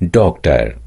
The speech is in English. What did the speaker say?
doctor.